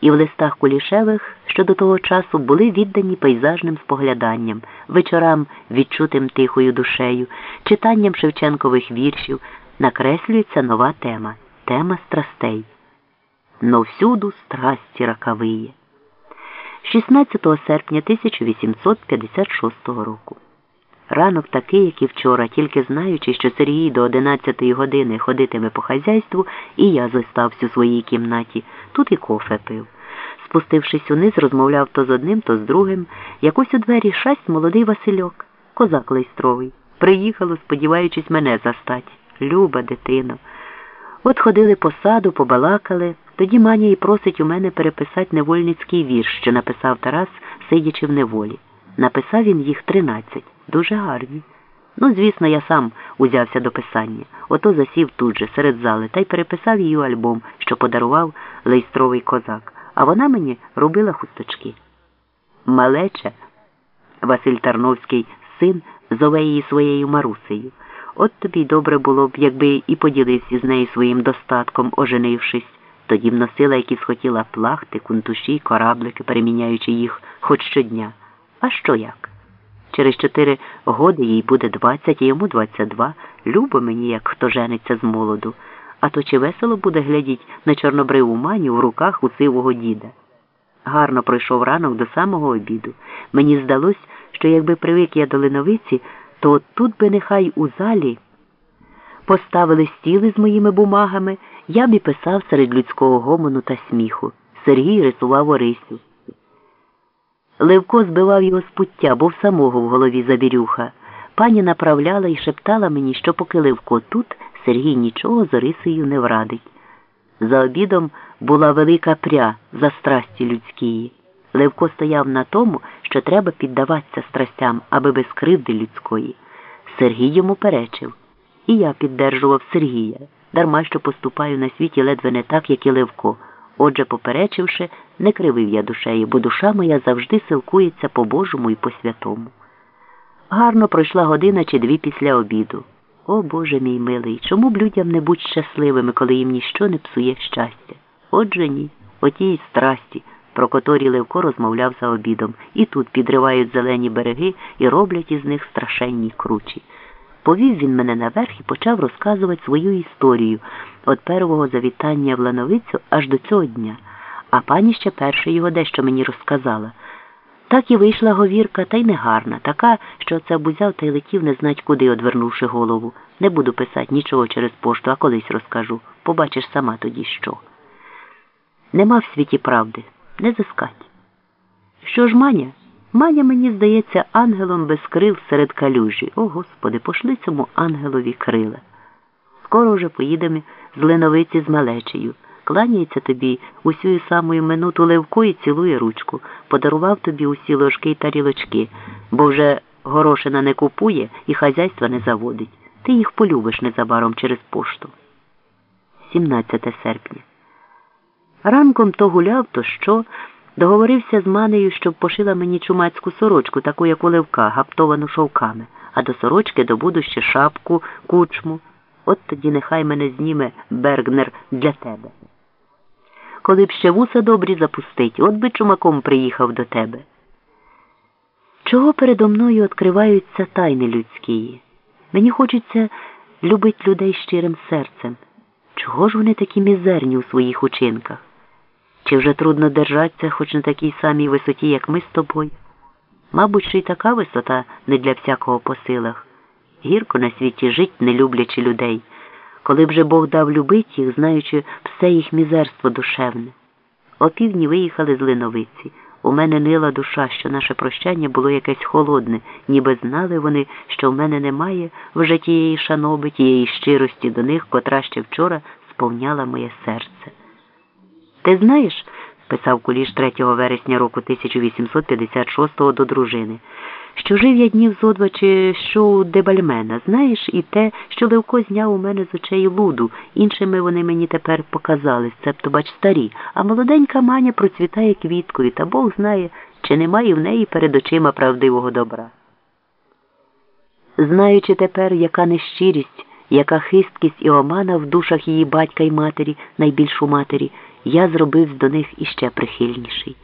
і в листах Кулішевих, що до того часу були віддані пейзажним спогляданням, вечорам, відчутим тихою душею, читанням Шевченкових віршів, накреслюється нова тема тема страстей. Но всюду страсті раковиє. 16 серпня 1856 року. Ранок такий, як і вчора, тільки знаючи, що Сергій до 11 години ходитиме по хазяйству, і я зостався у своїй кімнаті, тут і кофе пив. Спустившись униз, розмовляв то з одним, то з другим. Якось у двері шасть молодий Васильок, козак лейстровий. Приїхало, сподіваючись, мене застать. Люба, дитино. От ходили по саду, побалакали. Тоді Маня і просить у мене переписати невольницький вірш, що написав Тарас, сидячи в неволі. Написав він їх тринадцять. Дуже гарні. Ну, звісно, я сам узявся до писання. Ото засів тут же, серед зали, та й переписав її альбом, що подарував лейстровий козак, а вона мені робила хусточки. Малеча, Василь Тарновський, син, зове її своєю Марусею. От тобі добре було б, якби і поділився з нею своїм достатком, оженившись. Тоді б носила, які схотіла плахти, кунтуші, кораблики, переміняючи їх хоч щодня. А що як? Через чотири годи їй буде двадцять, а йому двадцять два. Любо мені, як хто жениться з молоду. А то чи весело буде глядіть на чорнобриву маню в руках у сивого діда. Гарно пройшов ранок до самого обіду. Мені здалось, що якби привик я до линовиці, то тут би нехай у залі поставили стіли з моїми бумагами, я б і писав серед людського гомону та сміху. Сергій рисував Орисю. Левко збивав його з пуття, був самого в голові завірюха. Пані направляла і шептала мені, що поки Левко тут, Сергій нічого з Орисею не врадить. За обідом була велика пря за страсті людськії. Левко стояв на тому, що треба піддаватися страстям, аби без кривди людської. Сергій йому перечив. І я піддержував Сергія, дарма що поступаю на світі ледве не так, як і Левко. Отже, поперечивши, не кривив я душею, бо душа моя завжди силкується по Божому і по святому. Гарно пройшла година чи дві після обіду. О Боже мій милий, чому б людям не будь щасливими, коли їм ніщо не псує щастя? Отже ні, отій страсті, про котрі Левко розмовляв за обідом, і тут підривають зелені береги і роблять із них страшенні кручі. Повів він мене наверх і почав розказувати свою історію від первого завітання в Лановицю аж до цього дня, а пані ще перше його дещо мені розказала. Так і вийшла говірка, та й негарна, така, що це обузяв та й летів не знать куди, одвернувши голову. Не буду писати нічого через пошту, а колись розкажу. Побачиш сама тоді що. Нема в світі правди, не зискать. Що ж, Маня? Маня, мені здається, ангелом без крил серед калюжі. О, Господи, пошли цьому ангелові крила. Скоро вже поїдемо з Леновиці з малечею. Кланяється тобі усю самою минуту Левко і цілує ручку. Подарував тобі усі ложки й тарілочки, бо вже горошина не купує і хазяйства не заводить. Ти їх полюбиш незабаром через пошту. 17 серпня. Ранком то гуляв, то що. Договорився з манею, щоб пошила мені чумацьку сорочку, таку, як у Левка, гаптовану шовками, а до сорочки добуду ще шапку, кучму. От тоді нехай мене зніме Бергнер для тебе. Коли б ще вуса добрі запустить, от би чумаком приїхав до тебе. Чого передо мною відкриваються тайни людські? Мені хочеться любити людей щирим серцем. Чого ж вони такі мізерні у своїх учинках? Чи вже трудно держатися хоч на такій самій висоті, як ми з тобою? Мабуть, що й така висота не для всякого по силах. Гірко на світі жить, не люблячи людей, коли б же Бог дав любить їх, знаючи все їх мізерство душевне. О півдні виїхали з Линовиці. У мене нила душа, що наше прощання було якесь холодне, ніби знали вони, що в мене немає вже тієї шаноби, тієї щирості до них, котра ще вчора сповняла моє серце. Ти знаєш, писав Куліш 3 вересня року 1856 до дружини, що жив я днів зо два чи що у Дебальмена, знаєш, і те, що Левко зняв у мене з очей луду, іншими вони мені тепер показались, цебто бач старі, а молоденька маня процвітає квіткою, та Бог знає, чи немає в неї перед очима правдивого добра. Знаючи тепер, яка нещирість, яка хисткість і омана в душах її батька й матері, найбільшу матері, я зробив до них іще прихильніший.